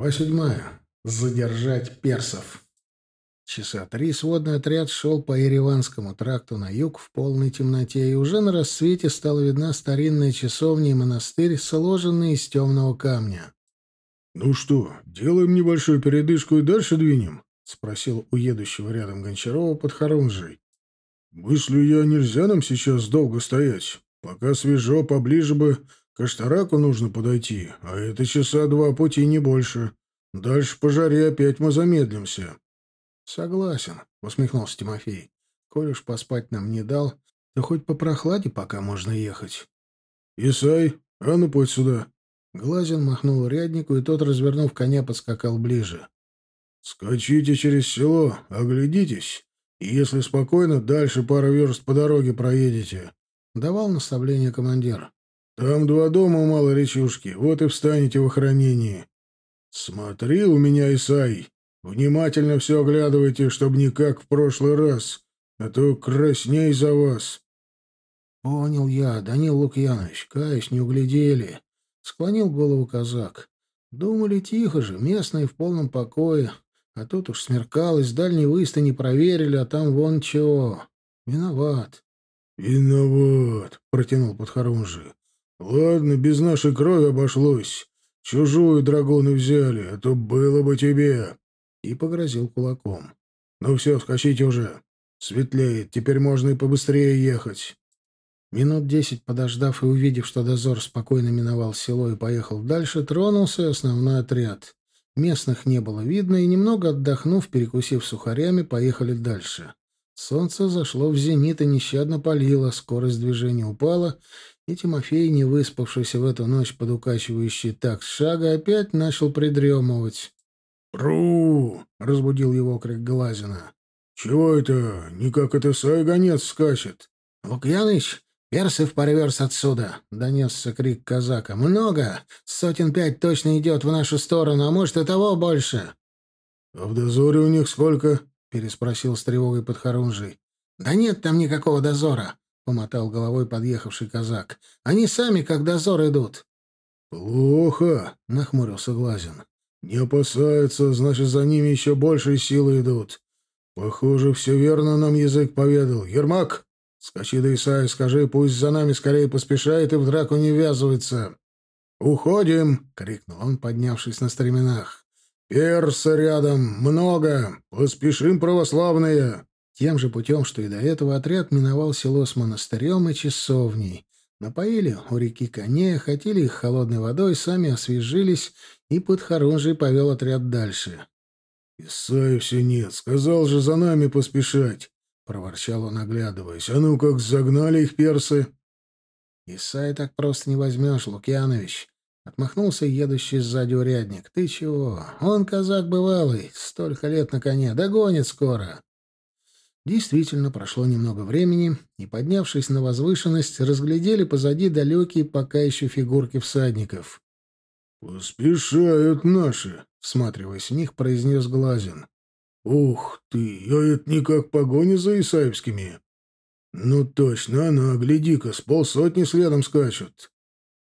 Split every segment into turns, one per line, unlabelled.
Глава седьмая. Задержать персов. Часа три сводный отряд шел по Ереванскому тракту на юг в полной темноте, и уже на рассвете стала видна старинная часовня и монастырь, сложенный из темного камня.
— Ну что, делаем небольшую передышку и дальше двинем? — спросил у едущего рядом Гончарова под Харунжей. — Мыслю я, нельзя нам сейчас долго стоять. Пока свежо, поближе бы к Аштараку нужно подойти, а это часа два пути, не больше. Дальше по жаре опять мы замедлимся.
— Согласен, — усмехнулся Тимофей. — Коль уж поспать нам не дал, то хоть по прохладе пока можно ехать.
— Исай, а ну подь сюда.
Глазин махнул ряднику, и тот, развернув коня, подскакал ближе.
— Скачите через село, оглядитесь, и если спокойно, дальше пару верст по дороге проедете.
— давал наставление командир.
Там два дома у малой речушки, вот и встанете в охранении. Смотри у меня, Исай, внимательно все оглядывайте, чтобы не как в прошлый раз, а то красней за вас.
Понял я, Данил Лукьянович, каюсь, не углядели. Склонил голову казак. Думали тихо же, местные в полном покое. А тут уж смеркалось, дальний выезд не проверили, а там вон чего. Виноват.
— Виноват, — протянул Подхорунжий. Ладно, без нашей крови обошлось. Чужую драгуны взяли, а то было бы тебе. И погрозил кулаком. Ну все, скачите уже. Светлеет, теперь можно и побыстрее ехать.
Минут десять подождав и увидев, что дозор спокойно миновал село и поехал дальше, тронулся основной отряд. Местных не было видно, и немного отдохнув, перекусив сухарями, поехали дальше. Солнце зашло в зенит и нещадно палило, скорость движения упала, и Тимофей, не выспавшийся в эту ночь под укачивающий так шага, опять начал придремывать.
«Пру!» — разбудил его крик Глазина. «Чего это? Никак это сайгонец скачет?»
«Лукьяныч, персы в парверс отсюда!» — донесся крик казака. «Много! Сотен пять точно идет в нашу сторону, а может и того больше!»
«А в дозоре у них сколько?» — переспросил с тревогой подхорунжий.
«Да нет там никакого дозора!» — помотал головой подъехавший казак. «Они сами, как дозор, идут».
«Плохо», — нахмурился Глазин. «Не опасаются, значит, за ними еще большие силы идут. Похоже, все верно нам язык поведал. Ермак, скачи до Исаия, скажи, пусть за нами скорее поспешает и в драку не ввязывается». «Уходим!» — крикнул он, поднявшись на стременах. «Перса рядом! Много! Поспешим, православные!»
Тем же путем, что и до этого, отряд миновал село с монастырем и часовней. Напоили у реки коней, хотели их холодной водой, сами освежились, и подхорунжий повел отряд дальше.
— Исаия все нет, сказал же за нами поспешать, — проворчал он, оглядываясь. — А ну как загнали их персы!
— Исаия так просто не возьмешь, Лукьянович, — отмахнулся едущий сзади урядник. — Ты чего? Он казак бывалый, столько лет на коне, догонит скоро. Действительно, прошло немного времени, и, поднявшись на возвышенность, разглядели позади далекие пока еще фигурки всадников.
«Поспешают наши», — всматриваясь в них, произнес Глазин. «Ух ты, а это не как погоня за Исаевскими». «Ну точно, она, гляди-ка, с полсотни следом скачут».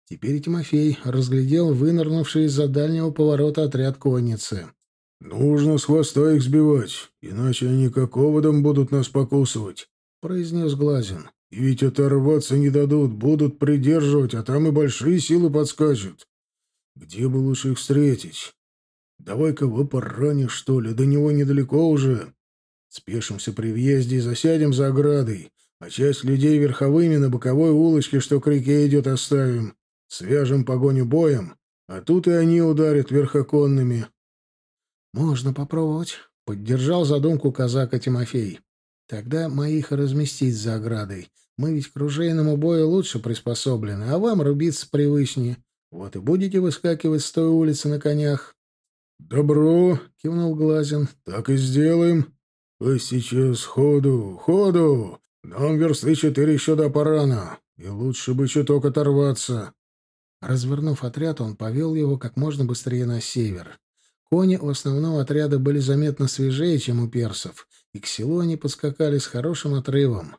Теперь Тимофей разглядел вынырнувший из-за дальнего поворота отряд конницы.
«Нужно с хвоста их сбивать, иначе они как оводом будут нас покусывать», — произнес Глазин. «И ведь оторваться не дадут, будут придерживать, а там и большие силы подскачут. Где бы лучше их встретить? Давай-ка в опоране, что ли, до него недалеко уже. Спешимся при въезде и засядем за оградой, а часть людей верховыми на боковой улочке, что к реке идет, оставим. Свяжем погоню боем, а тут и они ударят верхоконными,
«Можно попробовать», — поддержал задумку казака Тимофей. «Тогда моих разместить за оградой. Мы ведь к ружейному бою лучше приспособлены, а вам рубиться привычнее. Вот и будете выскакивать с той улицы на конях».
«Добро», — кивнул Глазин, — «так и сделаем. А сейчас ходу, ходу. Нам версты четыре еще до парана, и лучше бы чуток оторваться».
Развернув отряд, он повел его как можно быстрее на север. Кони у основного отряда были заметно свежее, чем у персов, и к селу они подскакали с хорошим отрывом.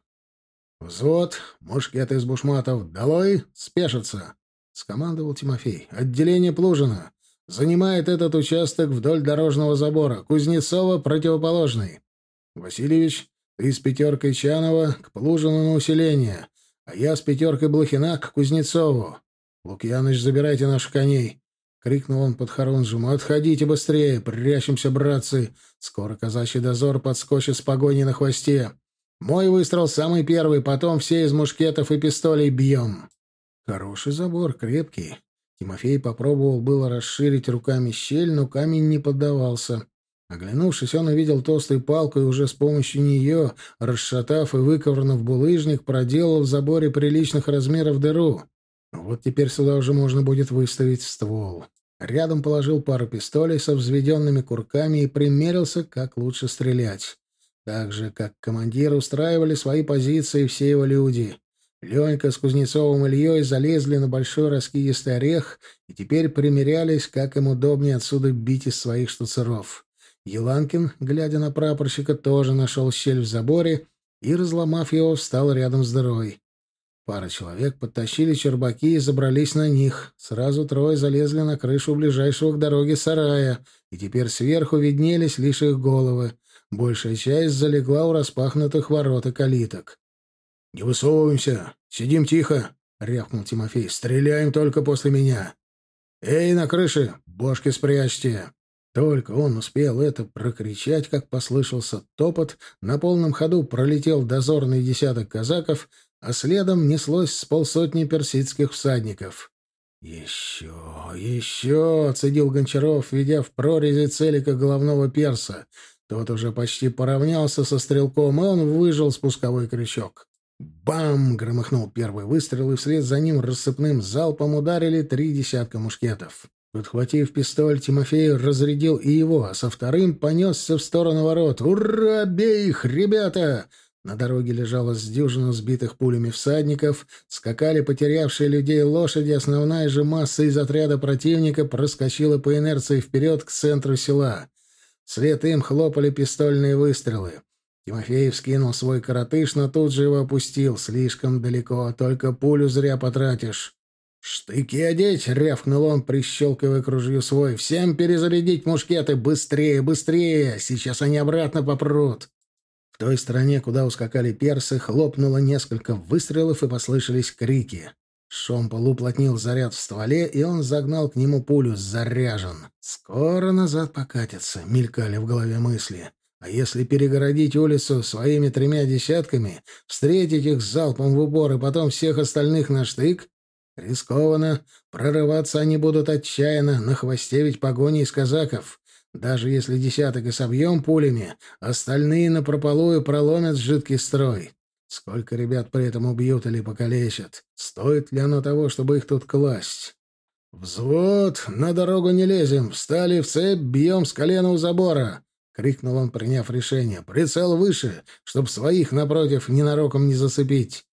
«Взвод, мушкеты из бушматов, долой, спешится!» — скомандовал Тимофей. «Отделение Плужина! занимает этот участок вдоль дорожного забора. Кузнецова — противоположный. Васильевич, ты с пятеркой Чанова к Плужину на усиление, а я с пятеркой Блохина к Кузнецову. Лукьяныч, забирайте наших коней. — крикнул он под Харунжем. «Отходите быстрее! Прячемся, братцы! Скоро казачий дозор подскочит с погоней на хвосте! Мой выстрел самый первый, потом все из мушкетов и пистолей бьем!» Хороший забор, крепкий. Тимофей попробовал было расширить руками щель, но камень не поддавался. Оглянувшись, он увидел толстую палку и уже с помощью нее, расшатав и выковырнув булыжник, проделал в заборе приличных размеров дыру. Вот теперь сюда уже можно будет выставить ствол. Рядом положил пару пистолей со взведенными курками и примерился, как лучше стрелять. Так же, как командир устраивали свои позиции все его люди. Ленька с Кузнецовым Ильей залезли на большой раскидистый орех и теперь примерялись, как им удобнее отсюда бить из своих штуцеров. Еланкин, глядя на прапорщика, тоже нашел щель в заборе и, разломав его, встал рядом с дырой. Пара человек подтащили чербаки и забрались на них. Сразу трое залезли на крышу ближайшего к дороге сарая, и теперь сверху виднелись лишь их головы. Большая часть залегла у распахнутых ворот и калиток. «Не высовываемся! Сидим тихо!» — рявкнул Тимофей. «Стреляем только после меня!» «Эй, на крыше! Бошки спрячьте!» Только он успел это прокричать, как послышался топот, на полном ходу пролетел дозорный десяток казаков, а следом неслось с полсотни персидских всадников. «Еще, еще!» — цедил Гончаров, ведя в прорези целика головного перса. Тот уже почти поравнялся со стрелком, и он выжил спусковой крючок. «Бам!» — громыхнул первый выстрел, и вслед за ним рассыпным залпом ударили три десятка мушкетов. Подхватив пистоль, Тимофей разрядил и его, а со вторым понесся в сторону ворот. «Ура! Бей их, ребята!» На дороге лежало с дюжину сбитых пулями всадников, скакали потерявшие людей лошади, основная же масса из отряда противника проскочила по инерции вперед к центру села. Вслед им хлопали пистольные выстрелы. Тимофеев скинул свой коротыш, но тут же его опустил. Слишком далеко, только пулю зря потратишь. «Штыки одеть!» — рявкнул он, прищелкивая к ружью свой. «Всем перезарядить мушкеты! Быстрее, быстрее! Сейчас они обратно попрут!» В той стороне, куда ускакали персы, хлопнуло несколько выстрелов и послышались крики. Шомпол уплотнил заряд в стволе, и он загнал к нему пулю. Заряжен. «Скоро назад покатятся», — мелькали в голове мысли. «А если перегородить улицу своими тремя десятками, встретить их с залпом в упор и потом всех остальных на штык, Рискованно. Прорываться они будут отчаянно, на хвосте ведь погони из казаков. Даже если десяток и собьем пулями, остальные напропалую проломят жидкий строй. Сколько ребят при этом убьют или покалечат? Стоит ли оно того, чтобы их тут класть? «Взвод! На дорогу не лезем! Встали в цепь, бьем с колена у забора!» — крикнул он, приняв решение. «Прицел выше, чтоб своих, напротив, ненароком не зацепить!»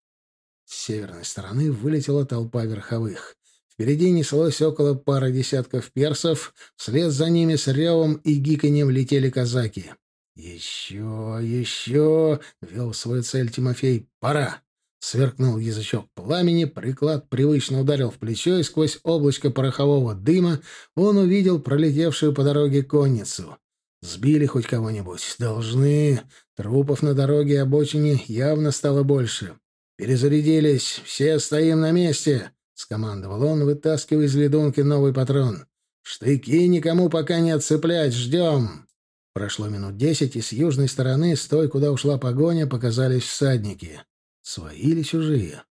С северной стороны вылетела толпа верховых. Впереди неслось около пары десятков персов, вслед за ними с ревом и гиканьем летели казаки. «Еще, еще!» — вел свою цель Тимофей. «Пора!» Сверкнул язычок пламени, приклад привычно ударил в плечо, и сквозь облачко порохового дыма он увидел пролетевшую по дороге конницу. Сбили хоть кого-нибудь? Должны. Трупов на дороге и обочине явно стало больше. «Перезарядились! Все стоим на месте!» — скомандовал он, вытаскивая из ледунки новый патрон. «Штыки никому пока не отцеплять! Ждем!» Прошло минут десять, и с южной стороны, с той, куда ушла погоня, показались всадники. Свои или чужие?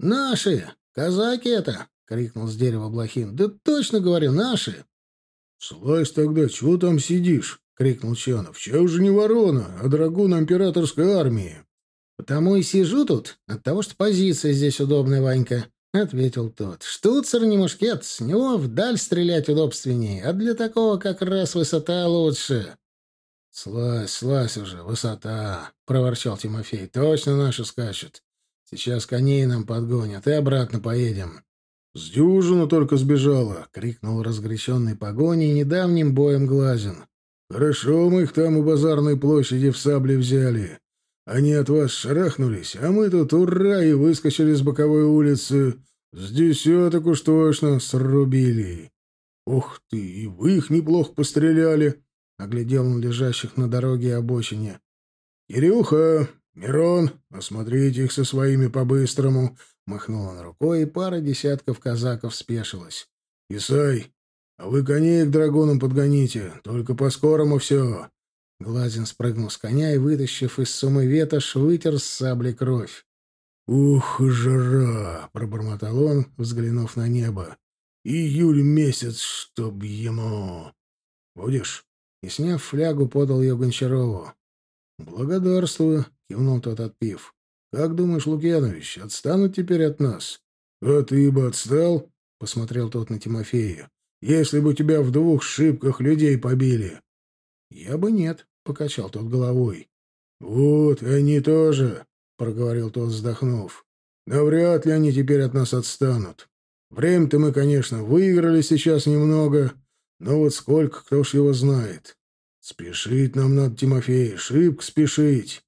«Наши! Казаки это!» — крикнул с дерева Блохин. «Да точно говорю, наши!»
«Слазь тогда, чего там сидишь?» — крикнул Чанов. «Чай уже не ворона, а драгун императорской армии».
«Потому и сижу тут, от того, что позиция здесь удобная, Ванька», — ответил тот. «Штуцер не мушкет, с него вдаль стрелять удобственнее, а для такого как раз высота лучше».
«Слазь, слазь уже, высота!» — проворчал Тимофей. «Точно наши скачут. Сейчас коней нам подгонят, и обратно поедем». «С дюжину только сбежала!» — крикнул разгоряченный погоней недавним боем Глазин. «Хорошо мы их там у базарной площади в сабле взяли. Они от вас шарахнулись, а мы тут ура и выскочили с боковой улицы. С десяток уж точно срубили. Ух ты, и вы их неплохо постреляли!» — оглядел он лежащих на дороге и обочине. «Кирюха, Мирон, осмотрите их со своими по-быстрому!» — махнул он рукой, и пара десятков казаков спешилась. «Исай, а вы коней к драгунам подгоните, только по-скорому все!» Глазин спрыгнул с коня и, вытащив из сумы ветошь, вытер с сабли кровь. «Ух, жара!» — пробормотал он, взглянув на небо. «Июль месяц, чтоб ему...» «Будешь?» И, сняв флягу, подал ее Гончарову. «Благодарствую», — кивнул тот, отпив. «Как думаешь, Лукьянович, отстанут теперь от нас?» «А ты бы отстал?» — посмотрел тот на Тимофея. «Если бы тебя в двух шибках людей побили». «Я бы нет», — покачал тот головой. «Вот, и они тоже», — проговорил тот, вздохнув. «Но вряд ли они теперь от нас отстанут. Время-то мы, конечно, выиграли сейчас немного, но вот сколько, кто ж его знает. Спешить нам надо, Тимофей, шибко спешить».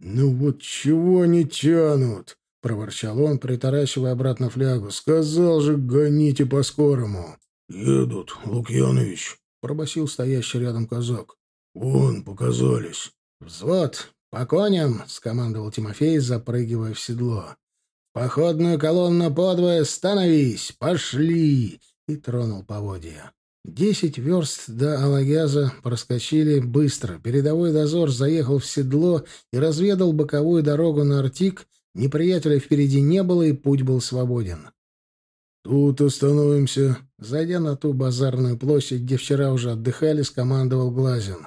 «Ну вот чего они тянут?» — проворчал он, притаращивая обратно флягу. «Сказал же, гоните по-скорому». «Едут, Лукьянович», — пробасил стоящий рядом казак. «Вон, показались».
«Взвод, по коням!» — скомандовал Тимофей, запрыгивая в седло. «Походную колонну подвое, становись! Пошли!» И тронул поводья. Десять верст до Алагяза проскочили быстро. Передовой дозор заехал в седло и разведал боковую дорогу на Артик. Неприятеля впереди не было, и путь был свободен.
«Тут остановимся», —
зайдя на ту базарную площадь, где вчера уже отдыхали, скомандовал Глазин.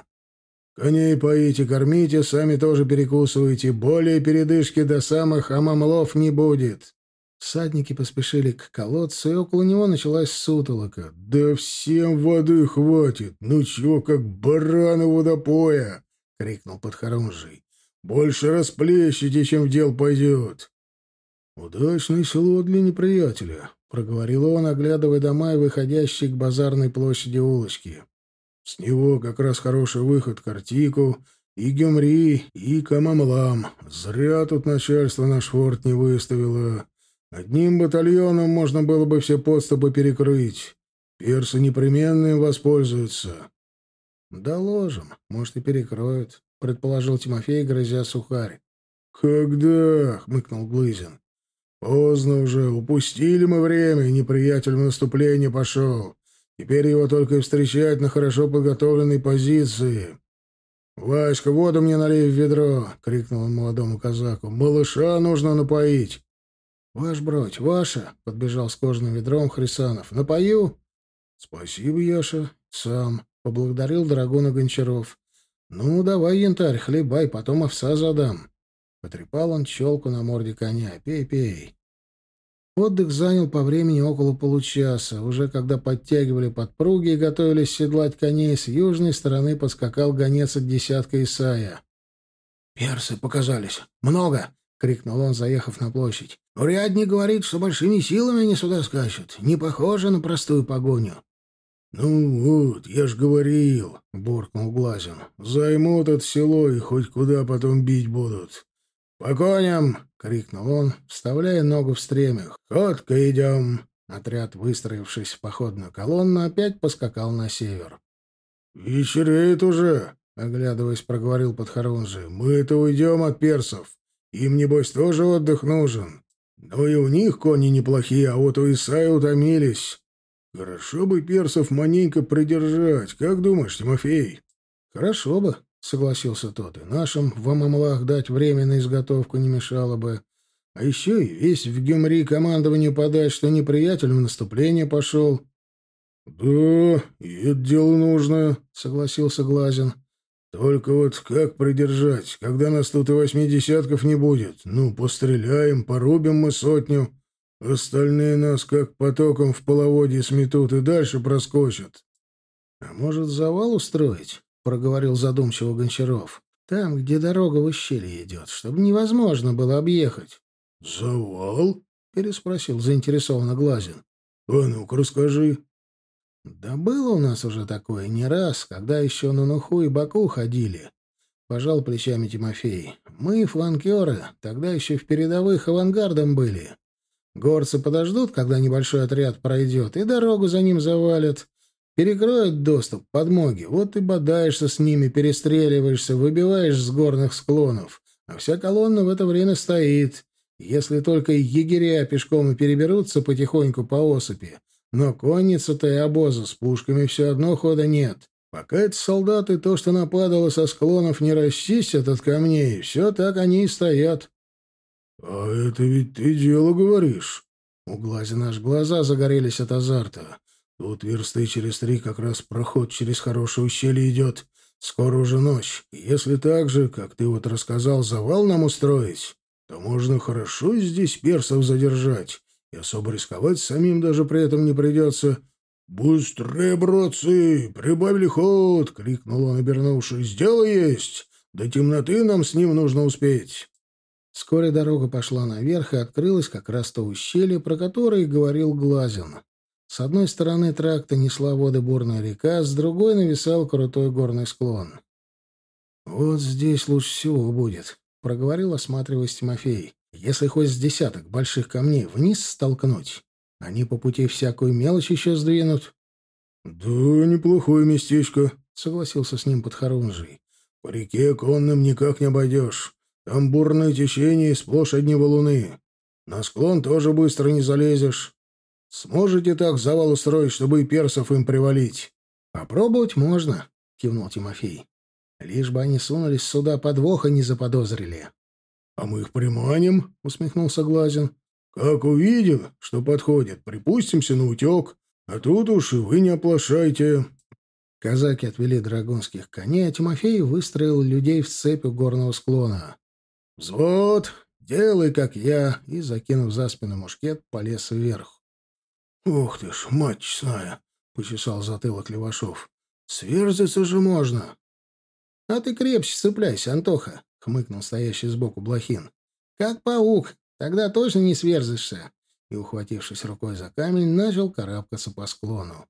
Коней поите, кормите, сами тоже перекусывайте. Более передышки до самых амамлов не будет.
Всадники поспешили к колодцу, и около него началась сутолока.
«Да всем воды хватит! Ну чего, как бараны водопоя!» — крикнул подхорунжий. «Больше расплещите, чем в дел пойдет!»
«Удачное село для неприятеля», — проговорил он, оглядывая дома и выходящие к базарной площади улочки.
С него как раз хороший выход к Артику, и Гюмри, и Камамлам. Зря тут начальство наш форт не выставило. Одним батальоном можно было бы все подступы перекрыть. Персы непременно им воспользуются.
— Доложим. Может, и перекроют, — предположил Тимофей, грозя сухарь.
— Когда? — хмыкнул Глызин. — Поздно уже. Упустили мы время, и неприятель в наступление пошел. Теперь его только и встречать на хорошо подготовленной позиции. «Васька, воду мне налей в ведро!» — крикнул он молодому казаку. «Малыша нужно напоить!»
«Ваш бродь, ваша!» — подбежал с кожаным ведром Хрисанов. «Напою?» «Спасибо, Яша. Сам!» — поблагодарил Драгуна Гончаров. «Ну, давай, янтарь, хлебай, потом овса задам». Потрепал он челку на морде коня. «Пей, пей!» Отдых занял по времени около получаса. Уже когда подтягивали подпруги и готовились седлать коней, с южной стороны подскакал гонец от десятка Исая. «Персы показались. Много!» — крикнул он, заехав на площадь. «Урядник говорит, что большими силами они сюда скачут. Не похоже на простую погоню».
«Ну вот, я ж говорил», — буркнул Глазин. «Займут это село и хоть куда потом бить будут. «По коням!» — крикнул он, вставляя ногу в стремя. «Ходко идем!» Отряд, выстроившись в походную колонну, опять поскакал на север. «Вечереет уже!» — оглядываясь, проговорил Подхорунжий. «Мы-то уйдем от персов. Им, небось, тоже отдых нужен. Но и у них кони неплохие, а вот у Исаия утомились. Хорошо бы персов маненько придержать. Как думаешь, Тимофей?»
«Хорошо бы», — согласился тот. — И нашим в Амамлах дать время на изготовку не мешало бы. А еще и весь в Гюмри командованию подать, что неприятель в наступление пошел.
— Да, и это дело нужно, — согласился Глазин. — Только вот как придержать, когда нас тут и восьми не будет? Ну, постреляем, порубим мы сотню. Остальные нас как потоком в половодье сметут и дальше проскочат.
— А может, завал устроить? Проговорил задумчиво Гончаров. «Там, где дорога в ущелье идет, чтобы невозможно было объехать».
«Завал?»
— переспросил заинтересованно Глазин.
«А ну-ка расскажи».
«Да было у нас уже такое не раз, когда еще на Нуху и Баку ходили». Пожал плечами Тимофей. «Мы, фланкеры, тогда еще в передовых авангардом были. Горцы подождут, когда небольшой отряд пройдет, и дорогу за ним завалят. Перекроют доступ подмоги, вот и бодаешься с ними, перестреливаешься, выбиваешь с горных склонов. А вся колонна в это время стоит. Если только егеря пешком и переберутся потихоньку по осыпи. Но конница-то и обоза с пушками все одно хода нет. Пока эти солдаты то, что нападало со склонов, не расчистят от камней, все так они и стоят.
— А это ведь ты дело говоришь. У Глазина аж глаза загорелись от азарта. Тут версты через три как раз проход через хорошее ущелье идет. Скоро уже ночь. Если так же, как ты вот рассказал, завал нам устроить, то можно хорошо здесь персов задержать. И особо рисковать самим даже при этом не придется. «Быстрее, братцы! Прибавили ход!» — крикнул он, обернувшись. «Дело есть! До темноты нам с ним нужно успеть!»
Вскоре дорога пошла наверх и открылась как раз то ущелье, про которое говорил Глазин. С одной стороны тракта несла воды бурная река, с другой нависал крутой горный склон. «Вот здесь лучше всего будет», — проговорил, осматриваясь Тимофей. «Если хоть с десяток больших камней вниз столкнуть, они по пути всякую мелочь еще сдвинут».
«Да, неплохое местечко», —
согласился с ним Подхорунжий.
«По реке конным никак не обойдешь. Там бурное течение и сплошь одни валуны. На склон тоже быстро не залезешь. Сможете так завал устроить, чтобы и персов им привалить?
— Попробовать можно, — кивнул Тимофей. — Лишь бы они сунулись сюда, подвоха не заподозрили.
— А мы их приманим, — усмехнулся Глазин. — Как увидим, что подходит, припустимся на утек, а тут уж и вы не оплошайте.
Казаки отвели драгунских коней, а Тимофей выстроил людей в цепь у горного склона.
«Взвод, делай, как я!» и, закинув за спину мушкет, полез вверх. «Ух ты ж, мать честная!» — почесал затылок Левашов. «Сверзиться же можно!»
«А ты крепче цепляйся, Антоха!» — хмыкнул стоящий сбоку Блохин. «Как паук! Тогда точно не сверзишься!» И, ухватившись рукой за камень, начал карабкаться по склону.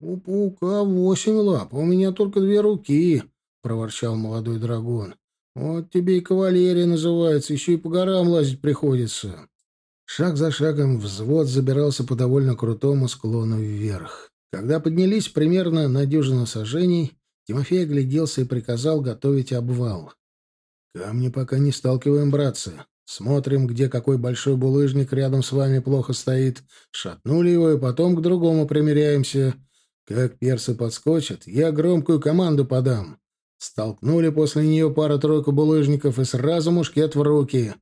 «У паука восемь лап, у меня только две руки!» — проворчал молодой драгун. «Вот тебе и кавалерия называется, еще и по горам лазить приходится!» Шаг за шагом взвод забирался по довольно крутому склону вверх. Когда поднялись примерно на дюжину сажений, Тимофей огляделся и приказал готовить обвал. «Камни пока не сталкиваем, братцы. Смотрим, где какой большой булыжник рядом с вами плохо стоит. Шатнули его, и потом к другому примеряемся. Как персы подскочат, я громкую команду подам. Столкнули после нее пару-тройку булыжников и сразу мушкет в руки.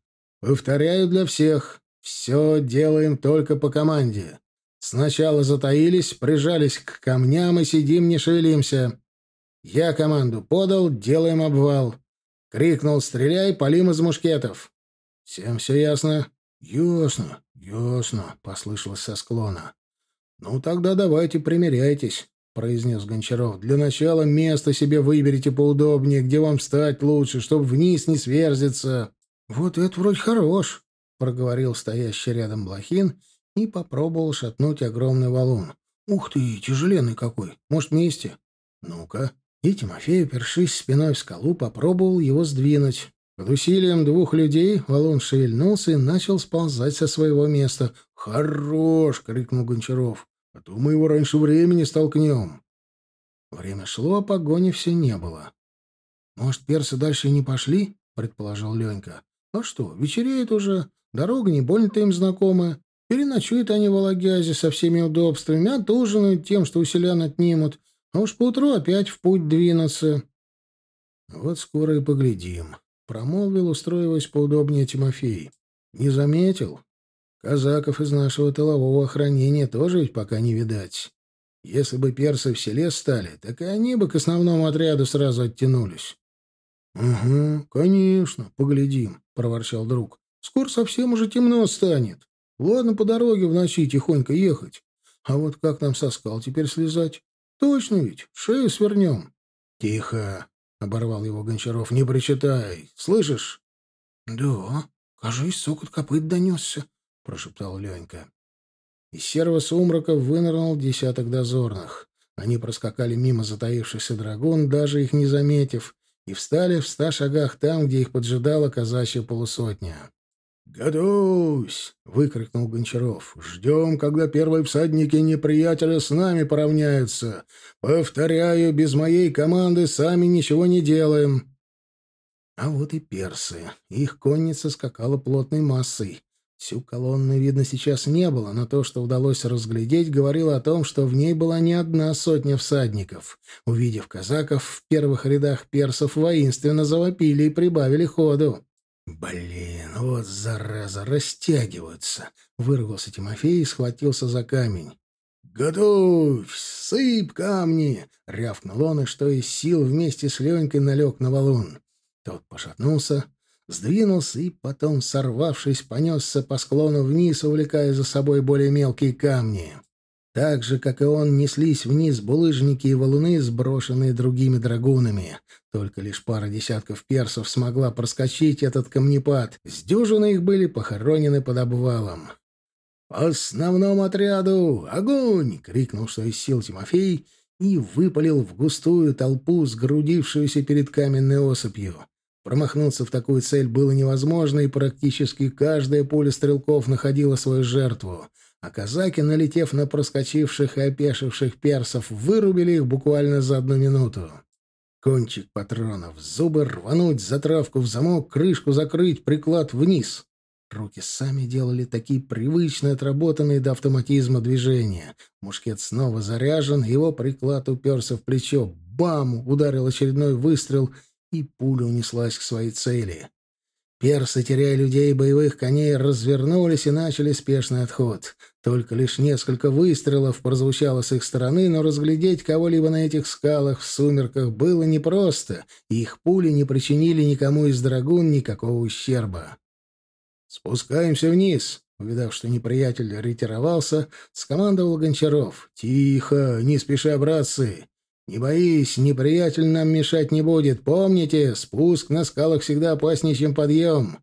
Повторяю для всех. Все делаем только по команде. Сначала затаились, прижались к камням и сидим, не шевелимся. Я команду подал, делаем обвал. Крикнул «Стреляй, полим из мушкетов». Всем все ясно?
Ясно, ясно, послышалось со склона.
Ну тогда давайте примеряйтесь, произнес Гончаров. Для начала место себе выберите поудобнее, где вам встать лучше, чтобы вниз не сверзиться. Вот это вроде хорош, — проговорил стоящий рядом Блохин и попробовал шатнуть огромный валун. «Ух ты, тяжеленный какой! Может, вместе?» «Ну-ка». И Тимофей, опершись спиной в скалу, попробовал его сдвинуть. Под усилием двух людей валун шевельнулся и начал сползать со своего места. «Хорош!» — крикнул Гончаров. «А то мы его раньше времени столкнем». Время шло, а погони все не было. «Может, персы дальше не пошли?» — предположил Ленька. «А что, вечереет уже. Дорога не больно-то им знакомая. Переночуют они в Алагязе со всеми удобствами, отужинают тем, что у селян отнимут, а уж поутру опять в путь двинутся. Вот скоро и поглядим. Промолвил, устроиваясь поудобнее Тимофей. Не заметил? Казаков из нашего тылового охранения тоже ведь пока не видать. Если бы персы в селе стали, так и они бы к основному отряду сразу оттянулись. — Угу, конечно, поглядим, — проворчал друг. Скоро совсем уже темно станет. Ладно, по дороге в ночи тихонько ехать. А вот как нам со скал теперь слезать? Точно ведь, шею свернем. — Тихо, — оборвал его Гончаров, — не причитай. Слышишь? — Да, кажись, сокот копыт донесся, — прошептал Ленька. Из серого сумрака вынырнул десяток дозорных. Они проскакали мимо затаившихся драгун, даже их не заметив, и встали в ста шагах там, где их поджидала казачья полусотня.
«Готовься!» — выкрикнул Гончаров. «Ждем, когда первые всадники неприятеля с нами поравняются. Повторяю, без моей команды сами ничего не делаем».
А вот и персы. Их конница скакала плотной массой. Всю колонну, видно, сейчас не было, но то, что удалось разглядеть, говорило о том, что в ней была не одна сотня всадников. Увидев казаков, в первых рядах персов воинственно завопили и прибавили ходу. «Блин, вот зараза, растягиваются!» — вырвался Тимофей и схватился за камень.
«Готовь! Сыпь камни!» — рявкнул он, и что из сил вместе с Ленькой налег на валун.
Тот пошатнулся, сдвинулся и потом, сорвавшись, понесся по склону вниз, увлекая за собой более мелкие камни. Так же, как и он, неслись вниз булыжники и валуны, сброшенные другими драгунами. Только лишь пара десятков персов смогла проскочить этот камнепад. С дюжины их были похоронены под обвалом. «По основному отряду! Огонь!» — крикнул, что из сил Тимофей, и выпалил в густую толпу, сгрудившуюся перед каменной осыпью. Промахнуться в такую цель было невозможно, и практически каждая пуля стрелков находила свою жертву. А казаки, налетев на проскочивших и опешивших персов, вырубили их буквально за одну минуту. Кончик патронов, зубы рвануть, затравку в замок, крышку закрыть, приклад вниз. Руки сами делали такие привычные, отработанные до автоматизма движения. Мушкет снова заряжен, его приклад уперся в плечо. Бам! Ударил очередной выстрел — и пуля унеслась к своей цели. Персы, теряя людей и боевых коней, развернулись и начали спешный отход. Только лишь несколько выстрелов прозвучало с их стороны, но разглядеть кого-либо на этих скалах в сумерках было непросто, и их пули не причинили никому из драгун никакого ущерба. «Спускаемся вниз», Увидав, что неприятель ретировался, скомандовал Гончаров. «Тихо, не спеша, братцы. «Не боись, неприятель нам мешать не будет. Помните, спуск на скалах всегда опаснее, чем подъем.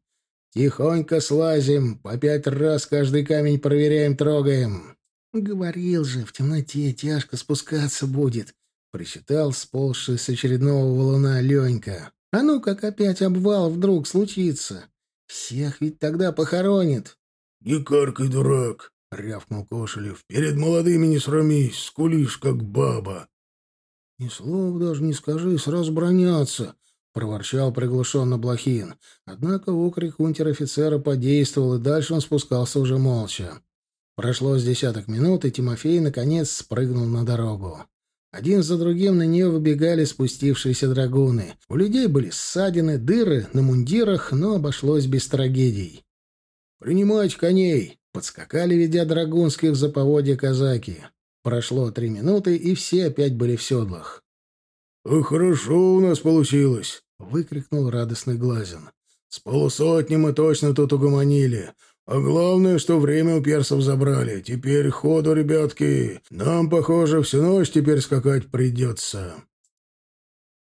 Тихонько слазим, по пять раз каждый камень проверяем, трогаем». «Говорил же, в темноте тяжко спускаться будет», — причитал сползший с очередного валуна Ленька. «А ну, как опять обвал вдруг случится. Всех ведь тогда похоронит».
«Не каркай, дурак!» — рявкнул Кошелев. «Перед молодыми не срамись, скулишь, как баба».
— Ни слова даже не скажи, сразу бронятся, — проворчал приглушенно Блохин. Однако окрик унтер-офицера подействовал, и дальше он спускался уже молча. Прошло с десяток минут, и Тимофей, наконец, спрыгнул на дорогу. Один за другим на нее выбегали спустившиеся драгуны. У людей были ссадины, дыры на мундирах, но обошлось без трагедий. «Принимать коней!» — подскакали, ведя драгунских за поводья казаки. Прошло три минуты, и все опять были в седлах.
«А хорошо у нас получилось!»
— выкрикнул радостный Глазин.
«С полусотни мы точно тут угомонили. А главное, что время у персов забрали. Теперь ходу, ребятки. Нам, похоже, всю ночь теперь скакать придется».